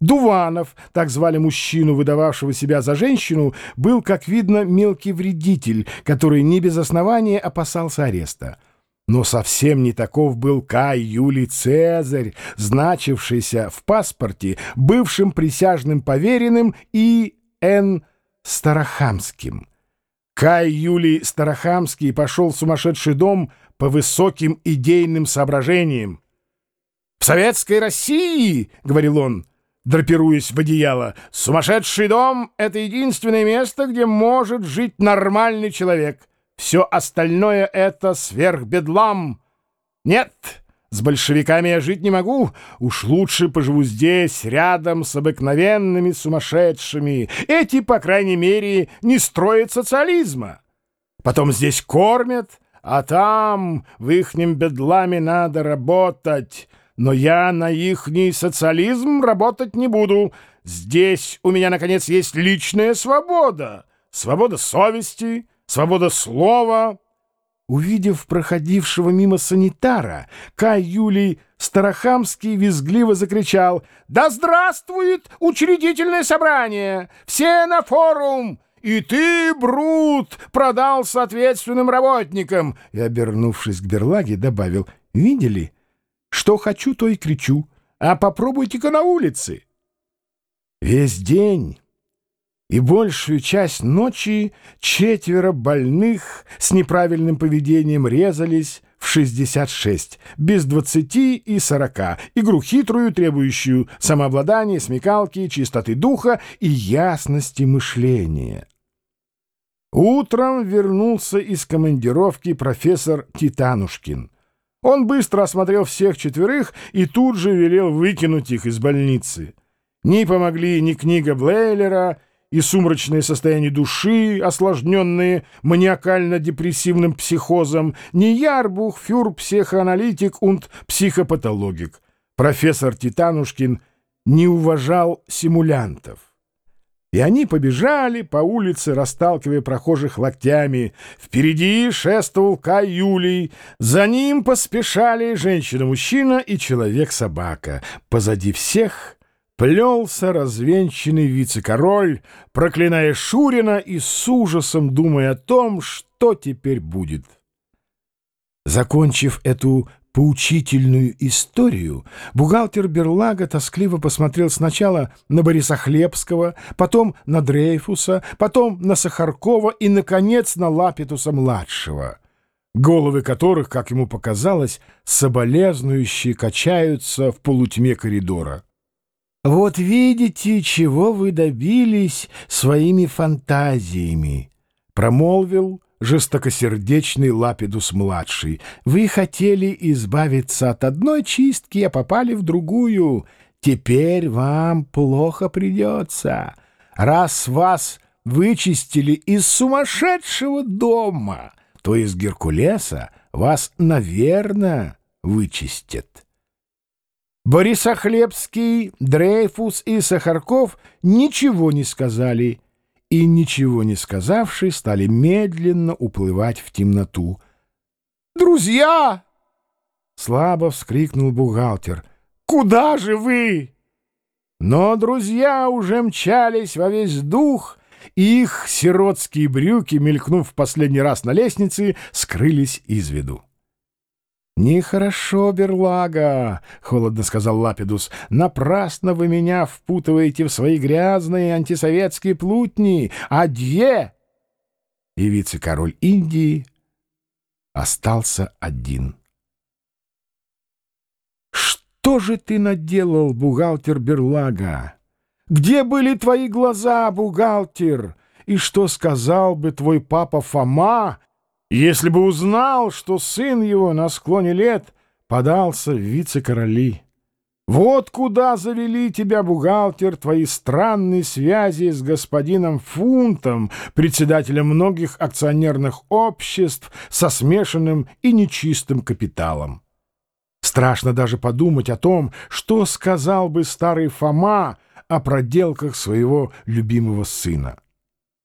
Дуванов, так звали мужчину, выдававшего себя за женщину, был, как видно, мелкий вредитель, который не без основания опасался ареста. Но совсем не таков был Кай Юлий Цезарь, значившийся в паспорте бывшим присяжным поверенным и Н. Старохамским. Кай Юлий Старохамский пошел в сумасшедший дом по высоким идейным соображениям. «В советской России, — говорил он, — драпируясь в одеяло. «Сумасшедший дом — это единственное место, где может жить нормальный человек. Все остальное — это сверхбедлам. Нет, с большевиками я жить не могу. Уж лучше поживу здесь, рядом с обыкновенными сумасшедшими. Эти, по крайней мере, не строят социализма. Потом здесь кормят, а там, в ихнем бедламе, надо работать». Но я на ихний социализм работать не буду. Здесь у меня, наконец, есть личная свобода. Свобода совести, свобода слова. Увидев проходившего мимо санитара, Кай Юлий Старохамский визгливо закричал «Да здравствует учредительное собрание! Все на форум!» «И ты, Брут, продал соответственным работникам!» И, обернувшись к Берлаге, добавил «Видели?» Что хочу, то и кричу. А попробуйте-ка на улице. Весь день и большую часть ночи четверо больных с неправильным поведением резались в 66, без 20 и 40, игру хитрую, требующую самообладания, смекалки, чистоты духа и ясности мышления. Утром вернулся из командировки профессор Титанушкин — он быстро осмотрел всех четверых и тут же велел выкинуть их из больницы. Не помогли ни книга Блейлера, и сумрачное состояние души, осложненные маниакально-депрессивным психозом, ни Ярбух, фюр, психоаналитик und психопатологик. Профессор Титанушкин не уважал симулянтов. И они побежали по улице, расталкивая прохожих локтями. Впереди шествовал Кай Юлий. За ним поспешали женщина-мужчина и человек-собака. Позади всех плелся развенчанный вице-король, проклиная Шурина и с ужасом думая о том, что теперь будет. Закончив эту поучительную историю, бухгалтер Берлага тоскливо посмотрел сначала на Бориса Хлебского, потом на Дрейфуса, потом на Сахаркова и, наконец, на Лапитуса-младшего, головы которых, как ему показалось, соболезнующие качаются в полутьме коридора. «Вот видите, чего вы добились своими фантазиями», — промолвил жестокосердечный Лапидус-младший. Вы хотели избавиться от одной чистки, а попали в другую. Теперь вам плохо придется. Раз вас вычистили из сумасшедшего дома, то из Геркулеса вас, наверное, вычистят. Борисохлебский, Дрейфус и Сахарков ничего не сказали — и, ничего не сказавши, стали медленно уплывать в темноту. «Друзья!» — слабо вскрикнул бухгалтер. «Куда же вы?» Но друзья уже мчались во весь дух, и их сиротские брюки, мелькнув в последний раз на лестнице, скрылись из виду. «Нехорошо, Берлага», — холодно сказал Лапидус. «Напрасно вы меня впутываете в свои грязные антисоветские плутни. Адье!» И вице-король Индии остался один. «Что же ты наделал, бухгалтер Берлага? Где были твои глаза, бухгалтер? И что сказал бы твой папа Фома, если бы узнал, что сын его на склоне лет подался в вице-короли. Вот куда завели тебя, бухгалтер, твои странные связи с господином Фунтом, председателем многих акционерных обществ со смешанным и нечистым капиталом. Страшно даже подумать о том, что сказал бы старый Фома о проделках своего любимого сына.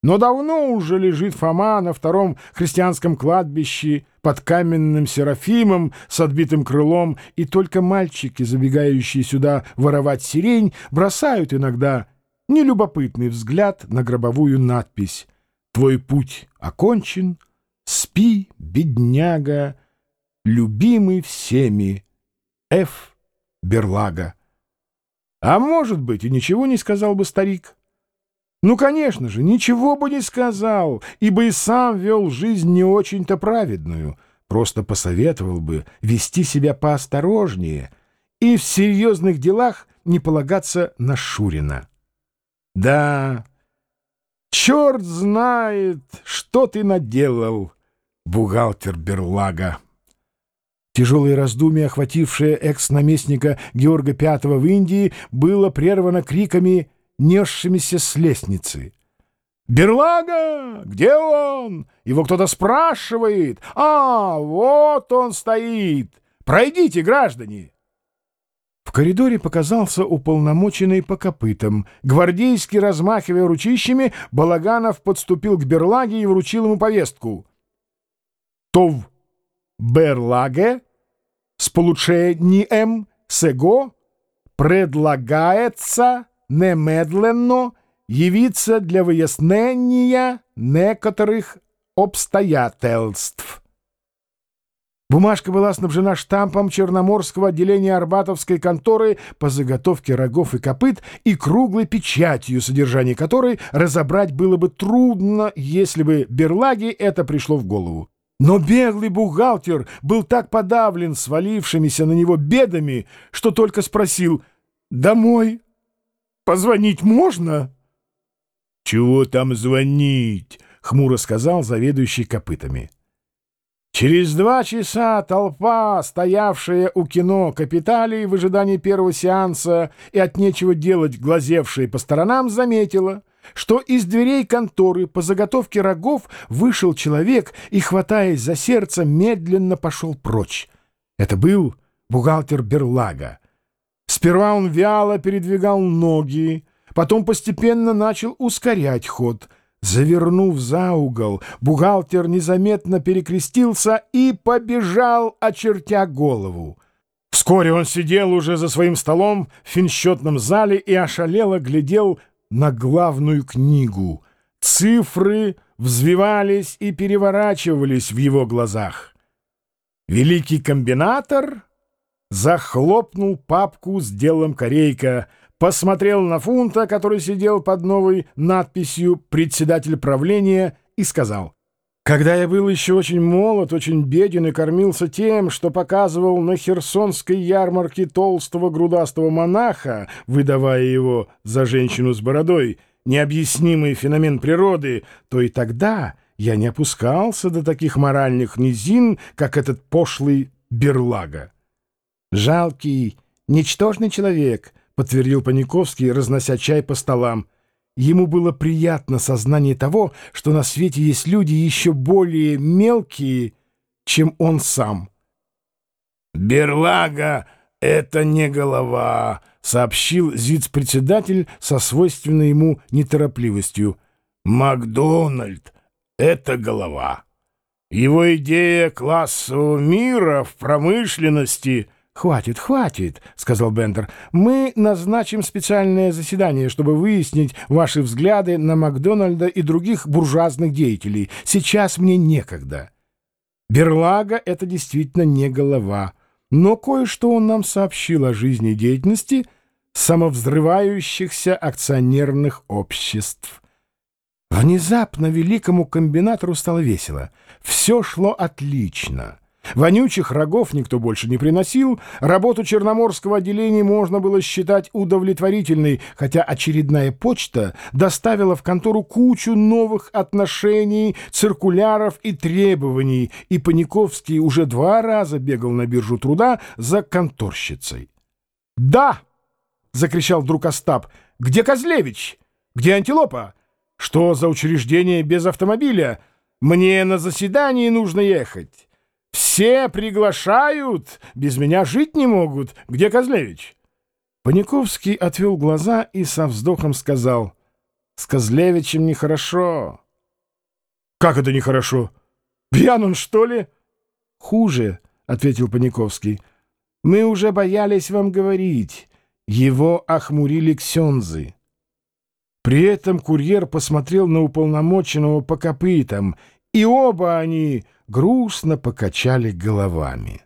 Но давно уже лежит Фома на втором христианском кладбище под каменным серафимом с отбитым крылом, и только мальчики, забегающие сюда воровать сирень, бросают иногда нелюбопытный взгляд на гробовую надпись «Твой путь окончен, спи, бедняга, любимый всеми, Ф. Берлага». А может быть, и ничего не сказал бы старик. Ну, конечно же, ничего бы не сказал, ибо и сам вел жизнь не очень-то праведную, просто посоветовал бы вести себя поосторожнее и в серьезных делах не полагаться на Шурина. Да, черт знает, что ты наделал, бухгалтер Берлага. Тяжелое раздумье, охватившее экс-наместника Георга V в Индии, было прервано криками, несшимися с лестницы. «Берлага! Где он? Его кто-то спрашивает. А, вот он стоит! Пройдите, граждане!» В коридоре показался уполномоченный по копытам. Гвардейский, размахивая ручищами, Балаганов подступил к Берлаге и вручил ему повестку. «Тов Берлаге с получением сего предлагается немедленно явиться для выяснения некоторых обстоятельств». Бумажка была снабжена штампом Черноморского отделения Арбатовской конторы по заготовке рогов и копыт и круглой печатью, содержание которой разобрать было бы трудно, если бы Берлаге это пришло в голову. Но беглый бухгалтер был так подавлен свалившимися на него бедами, что только спросил «Домой? Позвонить можно?» «Чего там звонить?» — хмуро сказал заведующий копытами. Через два часа толпа, стоявшая у кино «Капиталий» в ожидании первого сеанса и от нечего делать глазевшая по сторонам, заметила — что из дверей конторы по заготовке рогов вышел человек и, хватаясь за сердце, медленно пошел прочь. Это был бухгалтер Берлага. Сперва он вяло передвигал ноги, потом постепенно начал ускорять ход. Завернув за угол, бухгалтер незаметно перекрестился и побежал, очертя голову. Вскоре он сидел уже за своим столом в финсчетном зале и ошалело глядел на главную книгу. Цифры взвивались и переворачивались в его глазах. Великий комбинатор захлопнул папку с делом корейка, посмотрел на фунта, который сидел под новой надписью «Председатель правления» и сказал — когда я был еще очень молод, очень беден и кормился тем, что показывал на херсонской ярмарке толстого грудастого монаха, выдавая его за женщину с бородой, необъяснимый феномен природы, то и тогда я не опускался до таких моральных низин, как этот пошлый берлага. «Жалкий, ничтожный человек», — подтвердил Паниковский, разнося чай по столам. Ему было приятно сознание того, что на свете есть люди еще более мелкие, чем он сам. «Берлага — это не голова», — сообщил зиц-председатель со свойственной ему неторопливостью. «Макдональд — это голова. Его идея классового мира в промышленности — «Хватит, хватит», — сказал Бендер. «Мы назначим специальное заседание, чтобы выяснить ваши взгляды на Макдональда и других буржуазных деятелей. Сейчас мне некогда». Берлага — это действительно не голова, но кое-что он нам сообщил о жизни деятельности самовзрывающихся акционерных обществ. Внезапно великому комбинатору стало весело. Все шло отлично. Вонючих рогов никто больше не приносил, работу Черноморского отделения можно было считать удовлетворительной, хотя очередная почта доставила в контору кучу новых отношений, циркуляров и требований, и Паниковский уже два раза бегал на биржу труда за конторщицей. «Да!» — закричал вдруг Остап. «Где Козлевич? Где Антилопа? Что за учреждение без автомобиля? Мне на заседание нужно ехать». Все приглашают, без меня жить не могут. Где Козлевич?» Паниковский отвел глаза и со вздохом сказал, «С Козлевичем нехорошо. Как это нехорошо? Пьян он, что ли? Хуже, — ответил Паниковский. Мы уже боялись вам говорить. Его охмурили ксензы. При этом курьер посмотрел на уполномоченного по копытам, и оба они грустно покачали головами.